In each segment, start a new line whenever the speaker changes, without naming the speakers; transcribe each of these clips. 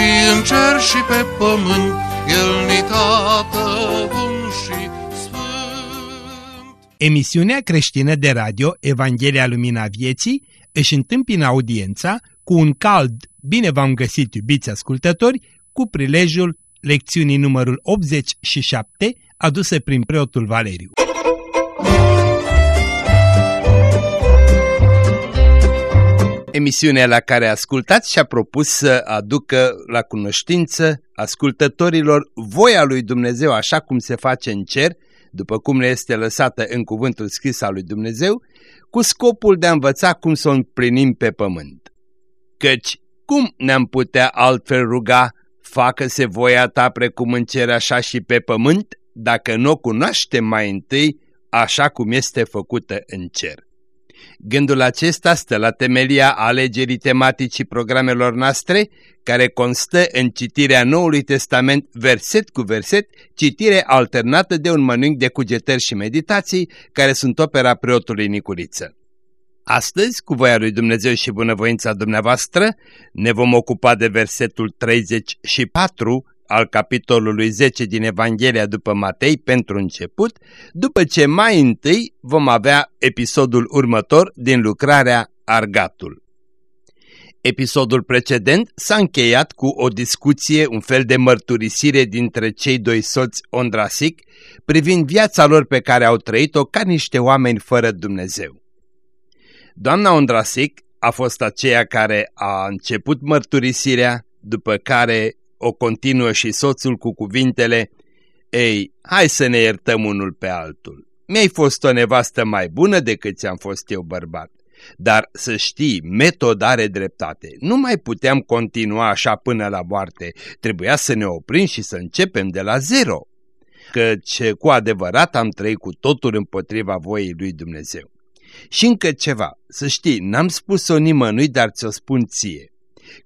și în cer și pe pământ, El ni tată bun și sfânt.
Emisiunea creștină de radio Evanghelia Lumina Vieții își întâmpină audiența cu un cald Bine v-am găsit, iubiți ascultători, cu prilejul lecțiunii numărul 87 aduse prin preotul Valeriu. Emisiunea la care ascultați și-a propus să aducă la cunoștință ascultătorilor voia lui Dumnezeu așa cum se face în cer, după cum le este lăsată în cuvântul scris al lui Dumnezeu, cu scopul de a învăța cum să o împlinim pe pământ. Căci cum ne-am putea altfel ruga, facă-se voia ta precum în cer așa și pe pământ, dacă nu o cunoaștem mai întâi așa cum este făcută în cer. Gândul acesta stă la temelia alegerii tematicii programelor noastre, care constă în citirea Noului Testament verset cu verset, citire alternată de un mănânc de cugetări și meditații, care sunt opera preotului Nicuriță. Astăzi, cu voia lui Dumnezeu și bunăvoința dumneavoastră, ne vom ocupa de versetul 34 al capitolului 10 din Evanghelia după Matei pentru început, după ce mai întâi vom avea episodul următor din lucrarea Argatul. Episodul precedent s-a încheiat cu o discuție, un fel de mărturisire dintre cei doi soți Ondrasic privind viața lor pe care au trăit-o ca niște oameni fără Dumnezeu. Doamna Ondrasic a fost aceea care a început mărturisirea, după care o continuă și soțul cu cuvintele Ei, hai să ne iertăm unul pe altul. Mi-ai fost o nevastă mai bună decât ți-am fost eu bărbat. Dar să știi, metoda are dreptate. Nu mai puteam continua așa până la moarte. Trebuia să ne oprim și să începem de la zero. Căci cu adevărat am trăit cu totul împotriva voii lui Dumnezeu. Și încă ceva, să știi, n-am spus-o nimănui, dar ți-o spun ție.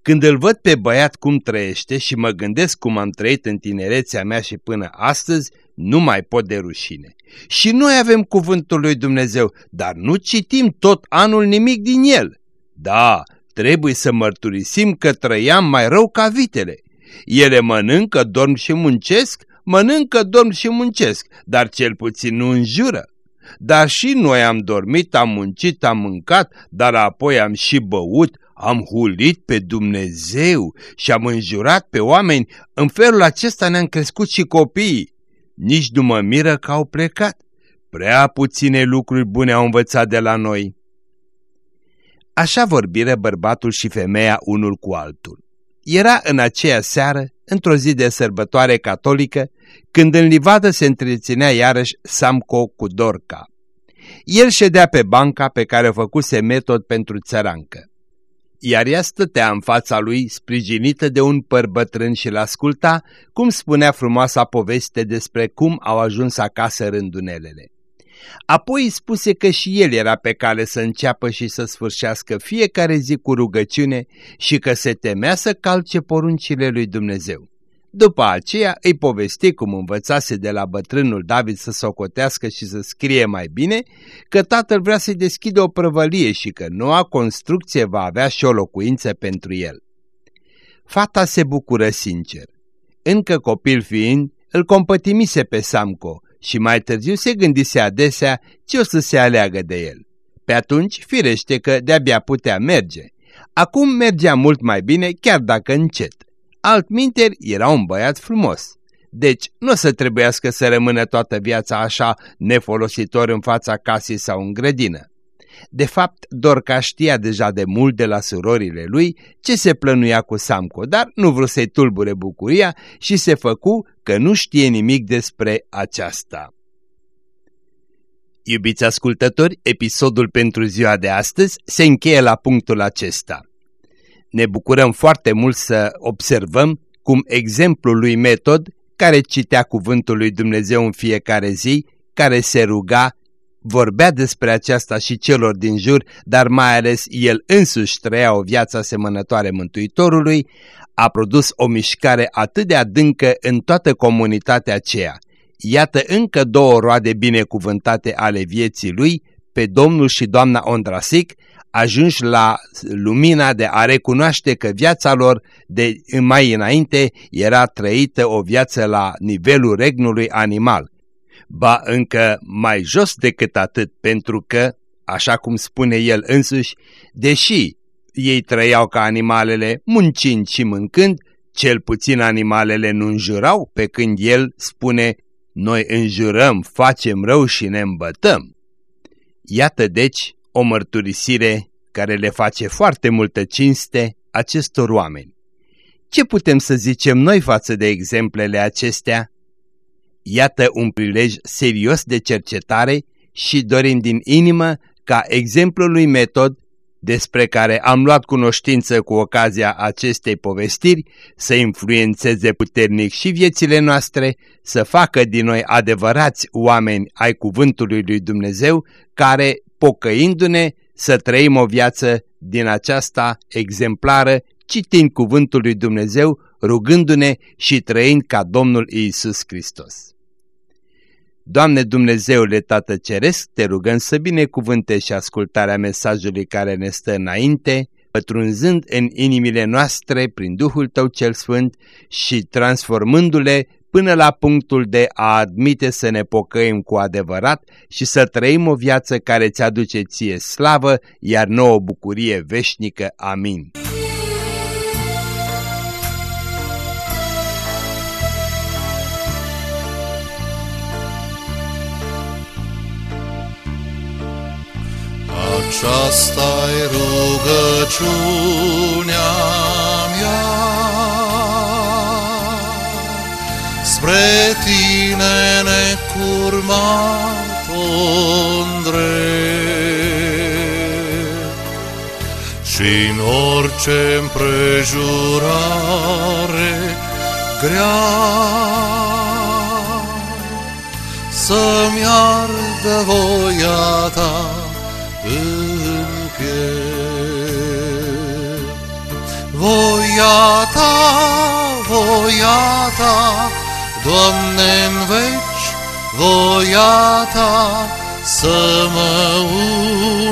Când îl văd pe băiat cum trăiește și mă gândesc cum am trăit în tinerețea mea și până astăzi, nu mai pot de rușine. Și noi avem cuvântul lui Dumnezeu, dar nu citim tot anul nimic din el. Da, trebuie să mărturisim că trăiam mai rău ca vitele. Ele mănâncă, dorm și muncesc, mănâncă, dorm și muncesc, dar cel puțin nu înjură. Dar și noi am dormit, am muncit, am mâncat, dar apoi am și băut, am hulit pe Dumnezeu și am înjurat pe oameni. În felul acesta ne-am crescut și copiii. Nici nu mă miră că au plecat. Prea puține lucruri bune au învățat de la noi. Așa vorbire bărbatul și femeia unul cu altul. Era în aceea seară, într-o zi de sărbătoare catolică, când în livadă se întreținea iarăși Samco cu Dorca. El ședea pe banca pe care o făcuse metod pentru țărancă. Iar ea stătea în fața lui, sprijinită de un păr bătrân și l-asculta, cum spunea frumoasa poveste despre cum au ajuns acasă rândunelele. Apoi îi spuse că și el era pe cale să înceapă și să sfârșească fiecare zi cu rugăciune și că se temea să calce poruncile lui Dumnezeu. După aceea îi povesti cum învățase de la bătrânul David să socotească și să scrie mai bine, că tatăl vrea să-i deschide o prăvălie și că noua construcție va avea și o locuință pentru el. Fata se bucură sincer. Încă copil fiind, îl compătimise pe Samco și mai târziu se gândise adesea ce o să se aleagă de el. Pe atunci, firește că de-abia putea merge. Acum mergea mult mai bine, chiar dacă încet. Altminteri era un băiat frumos. Deci nu o să trebuiască să rămână toată viața așa nefolositor în fața casei sau în grădină. De fapt, Dorca știa deja de mult de la surorile lui ce se plănuia cu Samco, dar nu vrut să-i tulbure bucuria și se făcu că nu știe nimic despre aceasta. Iubiți ascultători, episodul pentru ziua de astăzi se încheie la punctul acesta. Ne bucurăm foarte mult să observăm cum exemplul lui Metod, care citea cuvântul lui Dumnezeu în fiecare zi, care se ruga, vorbea despre aceasta și celor din jur, dar mai ales el însuși trăia o viață asemănătoare Mântuitorului, a produs o mișcare atât de adâncă în toată comunitatea aceea. Iată încă două roade binecuvântate ale vieții lui, pe domnul și doamna Ondrasic, ajunși la lumina de a recunoaște că viața lor de mai înainte era trăită o viață la nivelul regnului animal. Ba încă mai jos decât atât, pentru că, așa cum spune el însuși, deși ei trăiau ca animalele, muncind și mâncând, cel puțin animalele nu înjurau, pe când el spune, noi înjurăm, facem rău și ne îmbătăm. Iată deci o mărturisire care le face foarte multă cinste acestor oameni. Ce putem să zicem noi față de exemplele acestea? Iată un prilej serios de cercetare și dorim din inimă ca exemplul lui Metod despre care am luat cunoștință cu ocazia acestei povestiri, să influențeze puternic și viețile noastre, să facă din noi adevărați oameni ai cuvântului lui Dumnezeu, care, pocăindu-ne, să trăim o viață din aceasta exemplară, citind cuvântul lui Dumnezeu, rugându-ne și trăind ca Domnul Iisus Hristos. Doamne Dumnezeule Tată Ceresc, te rugăm să binecuvântești ascultarea mesajului care ne stă înainte, pătrunzând în inimile noastre prin Duhul Tău cel Sfânt și transformându-le până la punctul de a admite să ne pocăim cu adevărat și să trăim o viață care ți aduce ție slavă, iar nouă bucurie veșnică. Amin.
Aceasta-i rugăciunea mea Spre tine necurmat și în orice împrejurare grea Să-mi ardă voia ta în piept. Voia ta, voia ta, Doamne, în veci, voia ta, să mă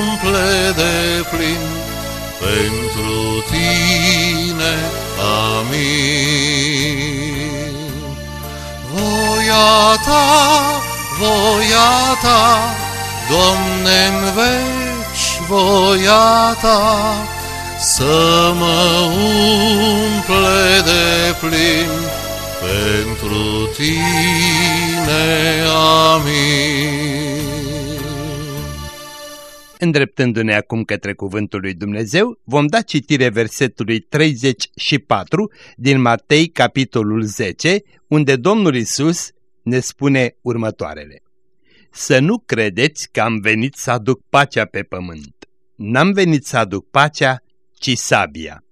umple de plin pentru tine. Amin. Voia ta, voia ta, Doamne, în veci, voia ta să mă umple de plin pentru tine. Amin.
Îndreptându-ne acum către cuvântul lui Dumnezeu, vom da citire versetului 34 din Matei, capitolul 10, unde Domnul Isus ne spune următoarele. Să nu credeți că am venit să aduc pacea pe pământ. N-am venit să aduc pacea, ci sabia.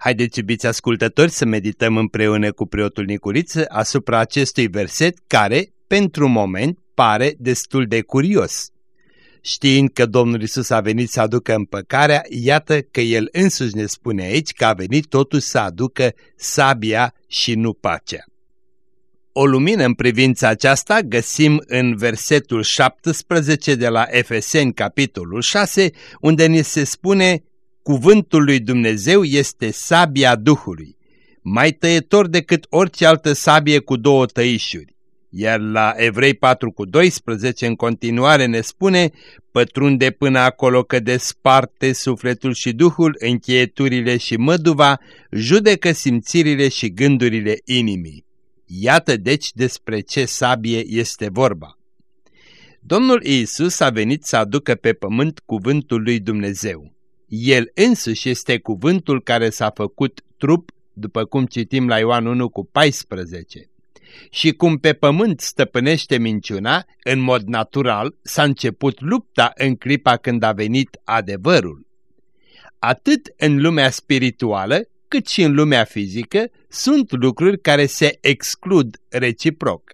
Haideți, iubiți ascultători, să medităm împreună cu preotul Nicuriță asupra acestui verset care, pentru moment, pare destul de curios. Știind că Domnul Isus a venit să aducă împăcarea, iată că El însuși ne spune aici că a venit totuși să aducă sabia și nu pacea. O lumină în privința aceasta găsim în versetul 17 de la Efeseni, capitolul 6, unde ni se spune Cuvântul lui Dumnezeu este sabia Duhului, mai tăietor decât orice altă sabie cu două tăișuri. Iar la Evrei 4 cu 12 în continuare ne spune Pătrunde până acolo că desparte sufletul și duhul, încheieturile și măduva, judecă simțirile și gândurile inimii. Iată deci despre ce sabie este vorba. Domnul Iisus a venit să aducă pe pământ cuvântul lui Dumnezeu. El însuși este cuvântul care s-a făcut trup, după cum citim la Ioan 1 cu 14. Și cum pe pământ stăpânește minciuna, în mod natural s-a început lupta în clipa când a venit adevărul. Atât în lumea spirituală, cât și în lumea fizică, sunt lucruri care se exclud reciproc.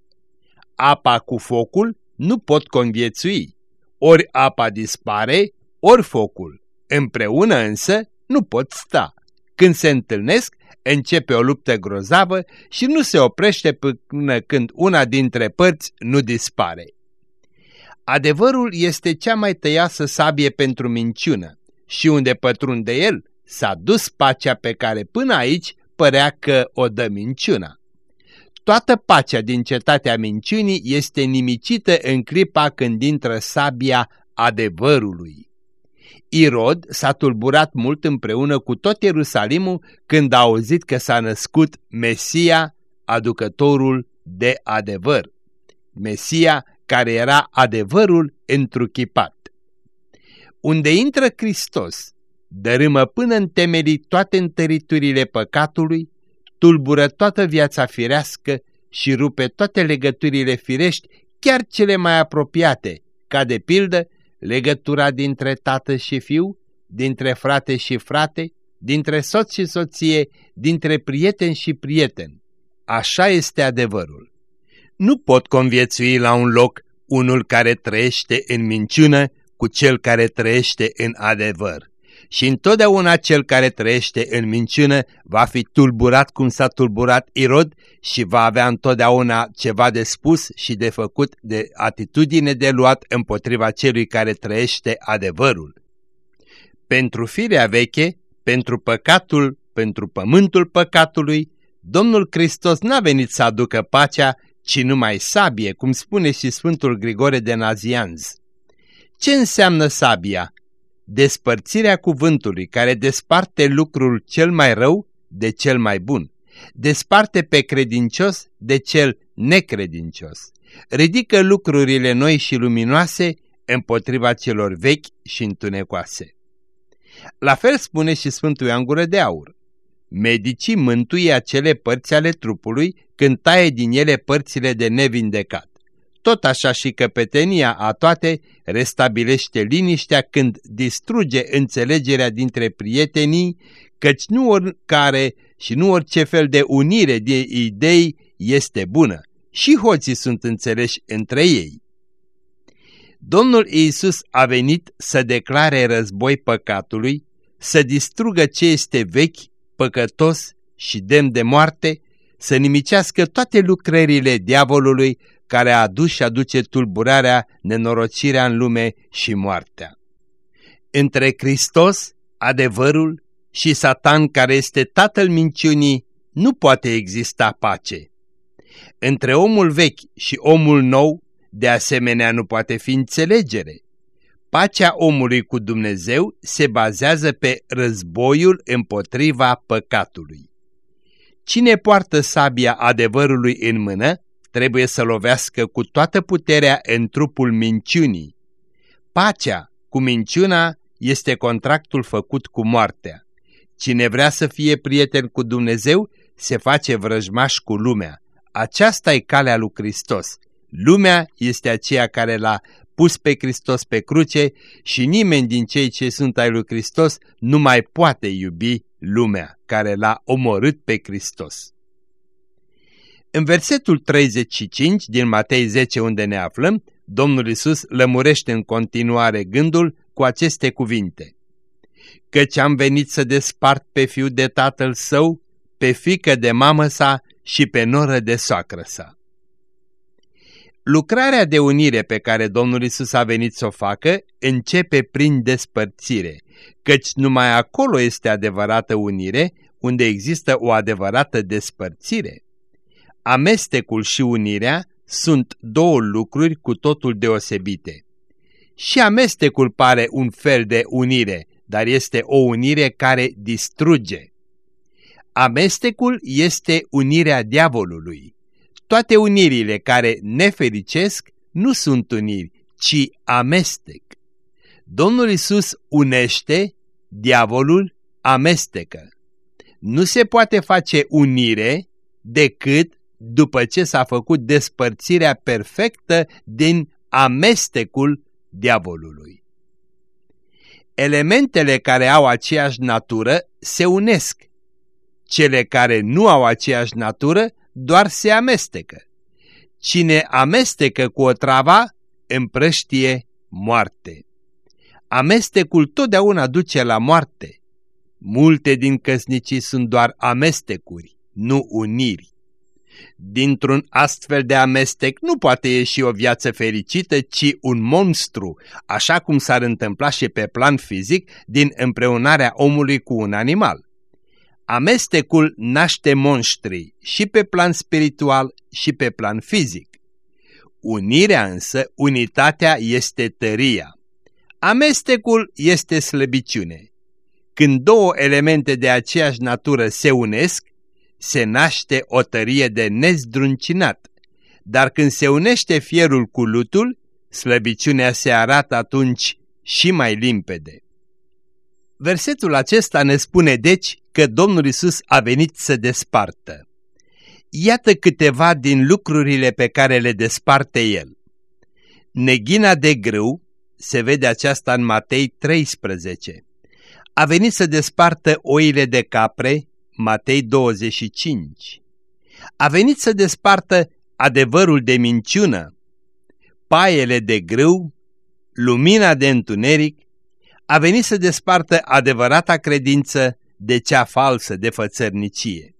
Apa cu focul nu pot conviețui, ori apa dispare, ori focul. Împreună însă nu pot sta. Când se întâlnesc, începe o luptă grozavă și nu se oprește până când una dintre părți nu dispare. Adevărul este cea mai tăiasă sabie pentru minciună și unde pătrunde el, s-a dus pacea pe care până aici părea că o dă minciuna. Toată pacea din cetatea minciunii este nimicită în clipa când intră sabia adevărului. Irod s-a tulburat mult împreună cu tot Ierusalimul când a auzit că s-a născut Mesia, aducătorul de adevăr. Mesia care era adevărul întruchipat. Unde intră Hristos, dărâmă până în temelii toate întăriturile păcatului, tulbură toată viața firească și rupe toate legăturile firești, chiar cele mai apropiate, ca de pildă legătura dintre tată și fiu, dintre frate și frate, dintre soț și soție, dintre prieten și prieten. Așa este adevărul. Nu pot conviețui la un loc unul care trăiește în minciună cu cel care trăiește în adevăr. Și întotdeauna cel care trăiește în minciună va fi tulburat cum s-a tulburat Irod și va avea întotdeauna ceva de spus și de făcut, de atitudine de luat împotriva celui care trăiește adevărul. Pentru firea veche, pentru păcatul, pentru pământul păcatului, Domnul Hristos n-a venit să aducă pacea, ci numai sabie, cum spune și Sfântul Grigore de Nazianz. Ce înseamnă sabia? Despărțirea cuvântului care desparte lucrul cel mai rău de cel mai bun. Desparte pe credincios de cel necredincios. Ridică lucrurile noi și luminoase împotriva celor vechi și întunecoase. La fel spune și Sfântul Ioan Gură de Aur. Medicii mântuie acele părți ale trupului când taie din ele părțile de nevindecat. Tot așa și căpetenia a toate restabilește liniștea când distruge înțelegerea dintre prietenii, căci nu oricare și nu orice fel de unire de idei este bună. Și hoții sunt înțeleși între ei. Domnul Iisus a venit să declare război păcatului, să distrugă ce este vechi, păcătos și demn de moarte, să nimicească toate lucrările diavolului care a adus și aduce tulburarea, nenorocirea în lume și moartea. Între Hristos, adevărul, și Satan, care este tatăl minciunii, nu poate exista pace. Între omul vechi și omul nou, de asemenea, nu poate fi înțelegere. Pacea omului cu Dumnezeu se bazează pe războiul împotriva păcatului. Cine poartă sabia adevărului în mână, trebuie să lovească cu toată puterea în trupul minciunii. Pacea cu minciuna este contractul făcut cu moartea. Cine vrea să fie prieten cu Dumnezeu, se face vrăjmaș cu lumea. Aceasta e calea lui Hristos. Lumea este aceea care l-a pus pe Hristos pe cruce și nimeni din cei ce sunt ai lui Hristos nu mai poate iubi lumea care l-a omorât pe Hristos. În versetul 35 din Matei 10 unde ne aflăm, Domnul Isus lămurește în continuare gândul cu aceste cuvinte. Căci am venit să despart pe fiul de tatăl său, pe fică de mamă sa și pe noră de soacră sa. Lucrarea de unire pe care Domnul Isus a venit să o facă începe prin despărțire, căci numai acolo este adevărată unire, unde există o adevărată despărțire. Amestecul și unirea sunt două lucruri cu totul deosebite. Și amestecul pare un fel de unire, dar este o unire care distruge. Amestecul este unirea diavolului. Toate unirile care nefericesc nu sunt uniri, ci amestec. Domnul Isus unește, diavolul amestecă. Nu se poate face unire decât după ce s-a făcut despărțirea perfectă din amestecul diavolului. Elementele care au aceeași natură se unesc. Cele care nu au aceeași natură doar se amestecă. Cine amestecă cu o trava, împrăștie moarte. Amestecul totdeauna duce la moarte. Multe din căsnicii sunt doar amestecuri, nu uniri. Dintr-un astfel de amestec nu poate ieși o viață fericită, ci un monstru, așa cum s-ar întâmpla și pe plan fizic din împreunarea omului cu un animal. Amestecul naște monștri și pe plan spiritual și pe plan fizic. Unirea însă, unitatea este tăria. Amestecul este slăbiciune. Când două elemente de aceeași natură se unesc, se naște o tărie de nezdruncinat, dar când se unește fierul cu lutul, slăbiciunea se arată atunci și mai limpede. Versetul acesta ne spune deci că Domnul Isus a venit să despartă. Iată câteva din lucrurile pe care le desparte El. Neghina de grâu, se vede aceasta în Matei 13. A venit să despartă oile de capre, Matei 25. A venit să despartă adevărul de minciună, paiele de grâu, lumina de întuneric, a venit să despartă adevărata credință de cea falsă de fățărnicie.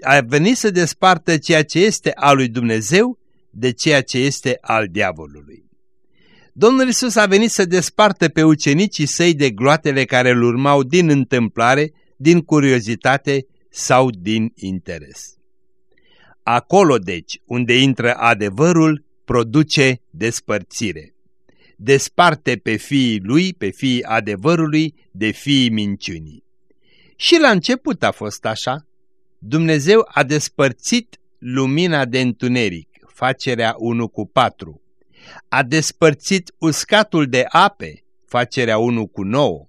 A venit să despartă ceea ce este al lui Dumnezeu de ceea ce este al diavolului. Domnul Isus a venit să despartă pe ucenicii săi de gloatele care îl urmau din întâmplare, din curiozitate sau din interes. Acolo, deci, unde intră adevărul, produce despărțire. Desparte pe fiii lui, pe fiii adevărului, de fiii minciunii. Și la început a fost așa. Dumnezeu a despărțit lumina de întuneric, facerea 1 cu 4. A despărțit uscatul de ape, facerea 1 cu 9.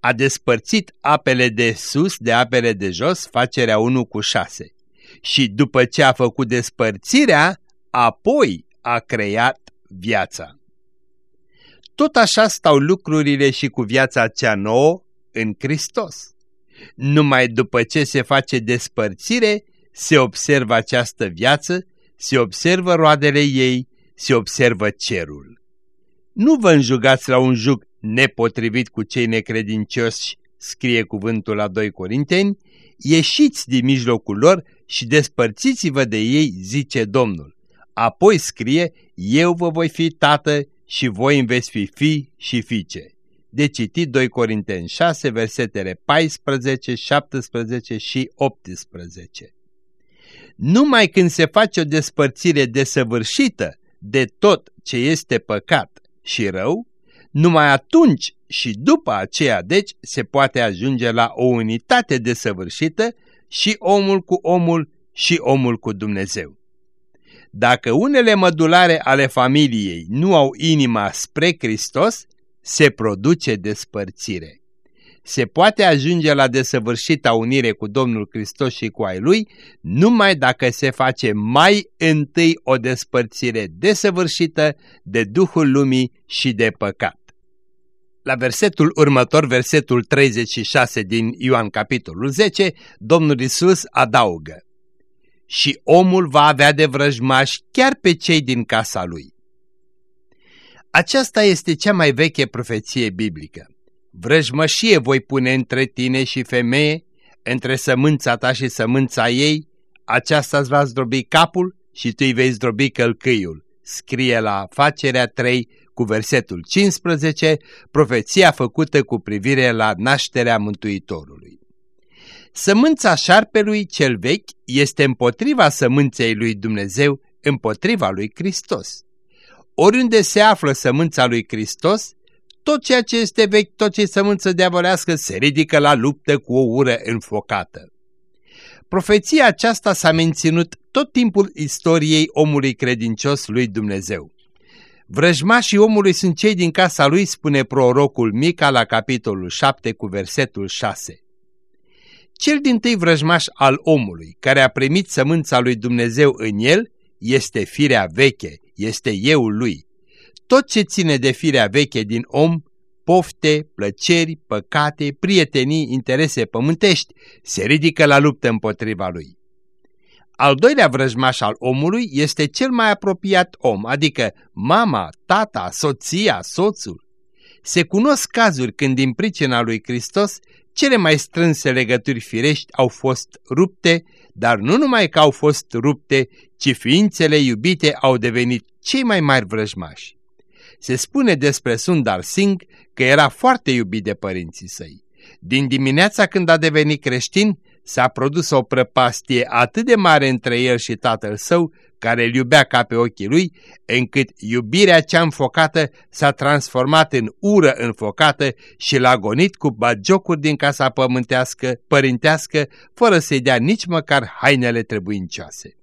A despărțit apele de sus de apele de jos, facerea 1 cu 6. Și după ce a făcut despărțirea, apoi a creat viața. Tot așa stau lucrurile și cu viața cea nouă în Hristos. Numai după ce se face despărțire, se observă această viață, se observă roadele ei, se observă cerul. Nu vă înjugați la un juc nepotrivit cu cei necredincioși, scrie cuvântul la 2 Corinteni, ieșiți din mijlocul lor și despărțiți-vă de ei, zice Domnul. Apoi scrie, eu vă voi fi tată și voi îmi veți fi fi și fiice. De citit 2 Corinteni 6, versetele 14, 17 și 18. Numai când se face o despărțire desăvârșită de tot ce este păcat și rău, numai atunci și după aceea, deci, se poate ajunge la o unitate desăvârșită și omul cu omul și omul cu Dumnezeu. Dacă unele mădulare ale familiei nu au inima spre Hristos, se produce despărțire. Se poate ajunge la desăvârșita unire cu Domnul Hristos și cu ai Lui numai dacă se face mai întâi o despărțire desăvârșită de Duhul Lumii și de păcat. La versetul următor, versetul 36 din Ioan capitolul 10, Domnul Isus adaugă și omul va avea de vrăjmași chiar pe cei din casa lui. Aceasta este cea mai veche profeție biblică. Vrăjmășie voi pune între tine și femeie, între sămânța ta și sămânța ei, aceasta îți va zdrobi capul și tu îi vei zdrobi călcâiul. Scrie la facerea 3 cu versetul 15, profeția făcută cu privire la nașterea Mântuitorului. Sămânța șarpelui cel vechi este împotriva sămânței lui Dumnezeu, împotriva lui Hristos. Oriunde se află sămânța lui Hristos, tot ceea ce este vechi, tot ce sămânță diavolească, se ridică la luptă cu o ură înfocată. Profeția aceasta s-a menținut tot timpul istoriei omului credincios lui Dumnezeu. Vrăjmașii omului sunt cei din casa lui, spune prorocul Mica la capitolul 7 cu versetul 6. Cel din tâi vrăjmaș al omului, care a primit sămânța lui Dumnezeu în el, este firea veche, este euul lui. Tot ce ține de firea veche din om pofte, plăceri, păcate, prietenii, interese pământești, se ridică la luptă împotriva lui. Al doilea vrăjmaș al omului este cel mai apropiat om, adică mama, tata, soția, soțul. Se cunosc cazuri când din pricina lui Hristos cele mai strânse legături firești au fost rupte, dar nu numai că au fost rupte, ci ființele iubite au devenit cei mai mari vrăjmași. Se spune despre Sundar Singh că era foarte iubit de părinții săi. Din dimineața când a devenit creștin, s-a produs o prăpastie atât de mare între el și tatăl său, care îl iubea ca pe ochii lui, încât iubirea cea înfocată s-a transformat în ură înfocată și l-a gonit cu bagiocuri din casa pământească, părintească, fără să-i dea nici măcar hainele trebuincioase.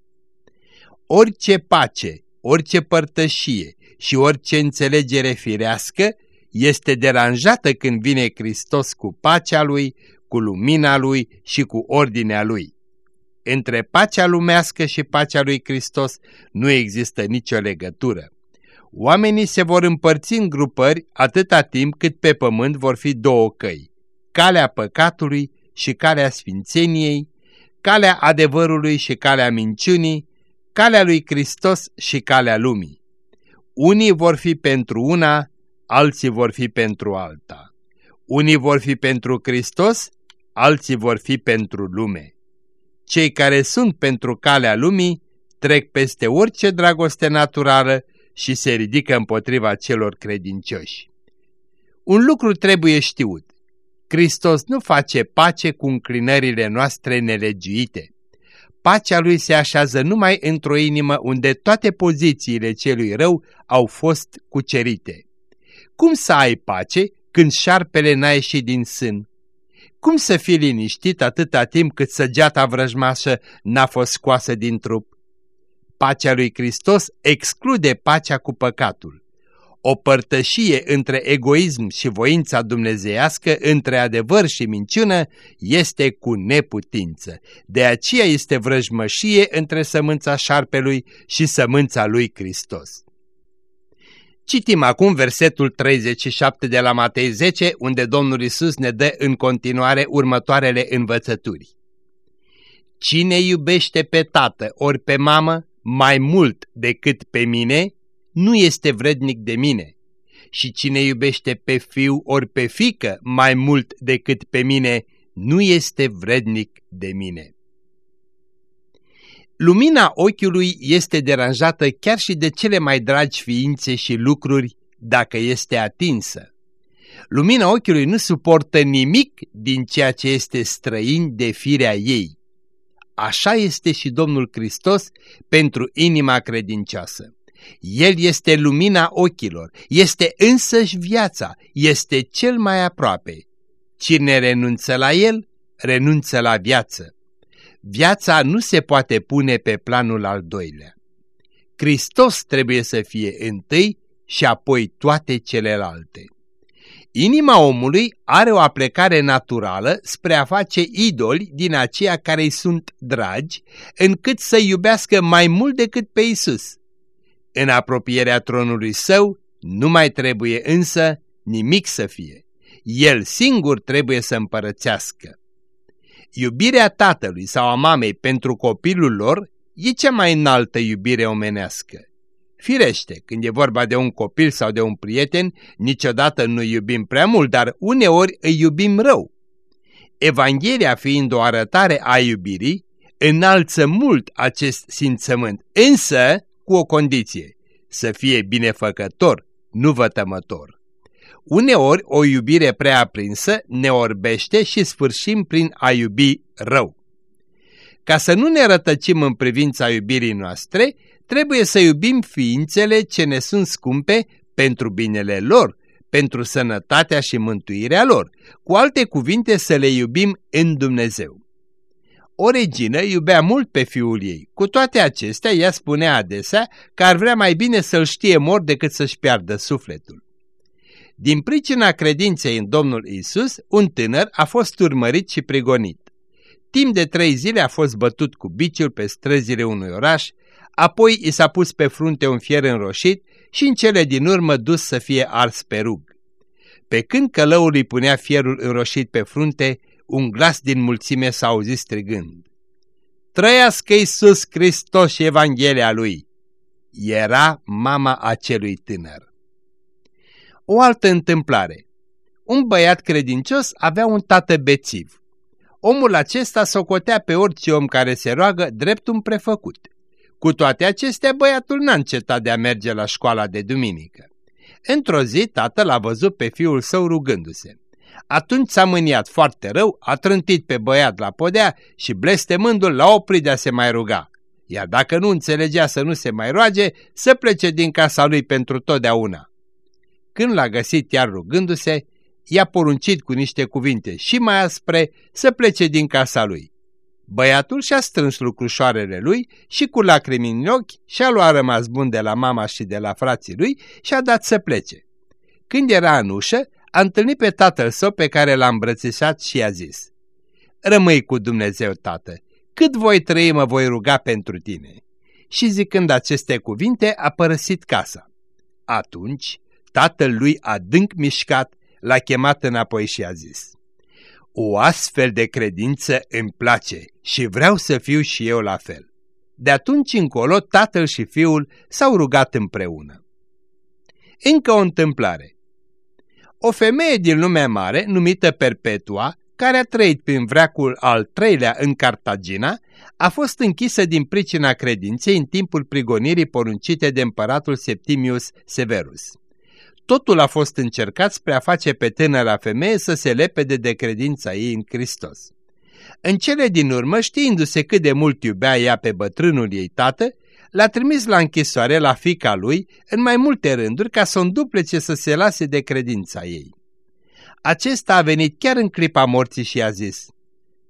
Orice pace, orice părtășie și orice înțelegere firească este deranjată când vine Hristos cu pacea Lui, cu lumina Lui și cu ordinea Lui. Între pacea lumească și pacea lui Hristos nu există nicio legătură. Oamenii se vor împărți în grupări atâta timp cât pe pământ vor fi două căi, calea păcatului și calea sfințeniei, calea adevărului și calea minciunii, calea lui Hristos și calea lumii. Unii vor fi pentru una, alții vor fi pentru alta. Unii vor fi pentru Hristos, alții vor fi pentru lume. Cei care sunt pentru calea lumii trec peste orice dragoste naturală și se ridică împotriva celor credincioși. Un lucru trebuie știut. Hristos nu face pace cu înclinările noastre nelegiuite. Pacea lui se așează numai într-o inimă unde toate pozițiile celui rău au fost cucerite. Cum să ai pace când șarpele n-a ieșit din sân? Cum să fii liniștit atâta timp cât săgeata vrăjmașă n-a fost scoasă din trup? Pacea lui Hristos exclude pacea cu păcatul. O părtășie între egoism și voința dumnezeiască, între adevăr și minciună, este cu neputință. De aceea este vrăjmășie între sămânța șarpelui și sămânța lui Hristos. Citim acum versetul 37 de la Matei 10, unde Domnul Isus ne dă în continuare următoarele învățături. Cine iubește pe tată ori pe mamă mai mult decât pe mine, nu este vrednic de mine. Și cine iubește pe fiu ori pe fică mai mult decât pe mine, nu este vrednic de mine. Lumina ochiului este deranjată chiar și de cele mai dragi ființe și lucruri dacă este atinsă. Lumina ochiului nu suportă nimic din ceea ce este străin de firea ei. Așa este și Domnul Hristos pentru inima credincioasă. El este lumina ochilor, este însăși viața, este cel mai aproape. Cine renunță la El, renunță la viață. Viața nu se poate pune pe planul al doilea. Hristos trebuie să fie întâi și apoi toate celelalte. Inima omului are o aplecare naturală spre a face idoli din aceia care îi sunt dragi, încât să iubească mai mult decât pe Isus. În apropierea tronului său nu mai trebuie însă nimic să fie. El singur trebuie să împărățească. Iubirea tatălui sau a mamei pentru copilul lor e cea mai înaltă iubire omenească. Firește, când e vorba de un copil sau de un prieten, niciodată nu iubim prea mult, dar uneori îi iubim rău. Evanghelia fiind o arătare a iubirii, înalță mult acest simțământ, însă cu o condiție, să fie binefăcător, nu vătămător. Uneori o iubire prea aprinsă ne orbește și sfârșim prin a iubi rău. Ca să nu ne rătăcim în privința iubirii noastre, trebuie să iubim ființele ce ne sunt scumpe pentru binele lor, pentru sănătatea și mântuirea lor, cu alte cuvinte să le iubim în Dumnezeu. O regină iubea mult pe fiul ei, cu toate acestea ea spunea adesea că ar vrea mai bine să-l știe mort decât să-și piardă sufletul. Din pricina credinței în Domnul Isus, un tânăr a fost urmărit și prigonit. Timp de trei zile a fost bătut cu biciul pe străzile unui oraș, apoi i s-a pus pe frunte un fier înroșit și în cele din urmă dus să fie ars pe rug. Pe când călăul îi punea fierul înroșit pe frunte, un glas din mulțime s-a auzit strigând. Trăiască Iisus Hristos și Evanghelia Lui! Era mama acelui tânăr. O altă întâmplare. Un băiat credincios avea un tată bețiv. Omul acesta socotea pe orice om care se roagă drept un prefăcut. Cu toate acestea, băiatul n-a încetat de a merge la școala de duminică. Într-o zi, tatăl a văzut pe fiul său rugându-se. Atunci s-a mâniat foarte rău, a trântit pe băiat la podea și blestemându-l l-a oprit de a se mai ruga. Iar dacă nu înțelegea să nu se mai roage, să plece din casa lui pentru totdeauna. Când l-a găsit iar rugându-se, i-a poruncit cu niște cuvinte și mai aspre să plece din casa lui. Băiatul și-a strâns lucrușoarele lui și cu lacrimi în ochi și-a luat rămas bun de la mama și de la frații lui și a dat să plece. Când era în ușă, a întâlnit pe tatăl său pe care l-a îmbrățișat și i-a zis Rămâi cu Dumnezeu, tată, cât voi trăi mă voi ruga pentru tine. Și zicând aceste cuvinte a părăsit casa. Atunci tatăl lui adânc mișcat l-a chemat înapoi și a zis O astfel de credință îmi place și vreau să fiu și eu la fel. De atunci încolo tatăl și fiul s-au rugat împreună. Încă o întâmplare. O femeie din lumea mare, numită Perpetua, care a trăit prin vreacul al treilea în Cartagina, a fost închisă din pricina credinței în timpul prigonirii poruncite de împăratul Septimius Severus. Totul a fost încercat spre a face pe tânăra femeie să se lepede de credința ei în Hristos. În cele din urmă, știindu-se cât de mult iubea ea pe bătrânul ei tată, l-a trimis la închisoare la fica lui în mai multe rânduri ca să o înduplece să se lase de credința ei. Acesta a venit chiar în clipa morții și a zis,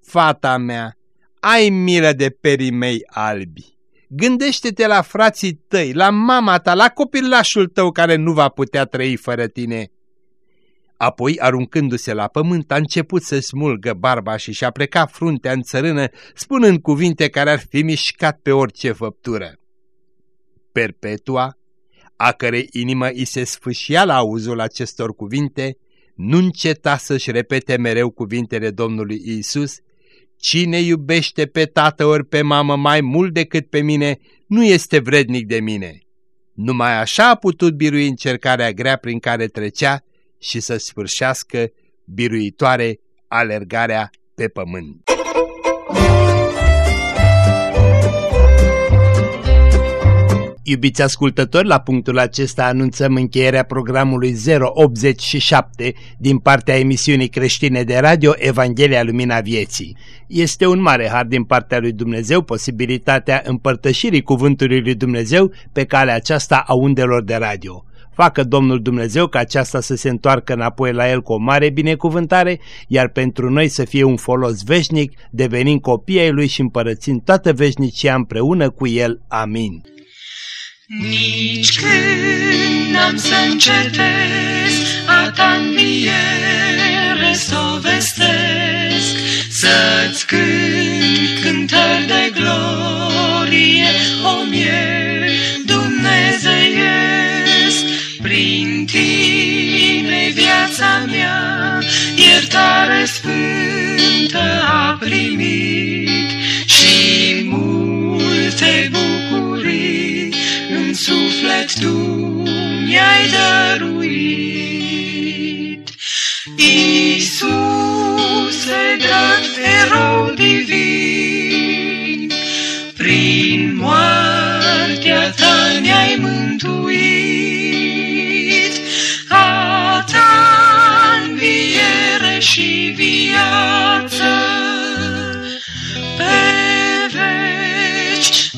Fata mea, ai milă de perii mei albi. Gândește-te la frații tăi, la mama ta, la copilașul tău care nu va putea trăi fără tine. Apoi, aruncându-se la pământ, a început să smulgă barba și și-a plecat fruntea în țărână, spunând cuvinte care ar fi mișcat pe orice făptură. Perpetua, a cărei inimă îi se sfâșia la auzul acestor cuvinte, nu înceta să-și repete mereu cuvintele Domnului Isus, Cine iubește pe tată ori pe mamă mai mult decât pe mine, nu este vrednic de mine. Numai așa a putut birui încercarea grea prin care trecea și să sfârșească biruitoare alergarea pe pământ. Iubiți ascultători, la punctul acesta anunțăm încheierea programului 087 din partea emisiunii creștine de radio Evanghelia Lumina Vieții. Este un mare har din partea lui Dumnezeu posibilitatea împărtășirii cuvântului lui Dumnezeu pe calea aceasta a undelor de radio. Facă Domnul Dumnezeu ca aceasta să se întoarcă înapoi la El cu o mare binecuvântare, iar pentru noi să fie un folos veșnic, devenind copii ai Lui și împărățind toată veșnicia împreună cu El. Amin.
Nici când n-am să încetez a ta înviere să o vestesc, Să-ți cânt cântări de glorie, o mie dumnezeiesc. Prin tine viața mea iertare sfântă a primit și multe bucurii în suflet tu mi-ai dăruit. Iisuse, drept erou divin, prin moartea ta ne-ai mântuit. A ta înviere și viață,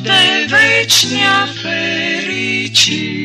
de veșnia fericire.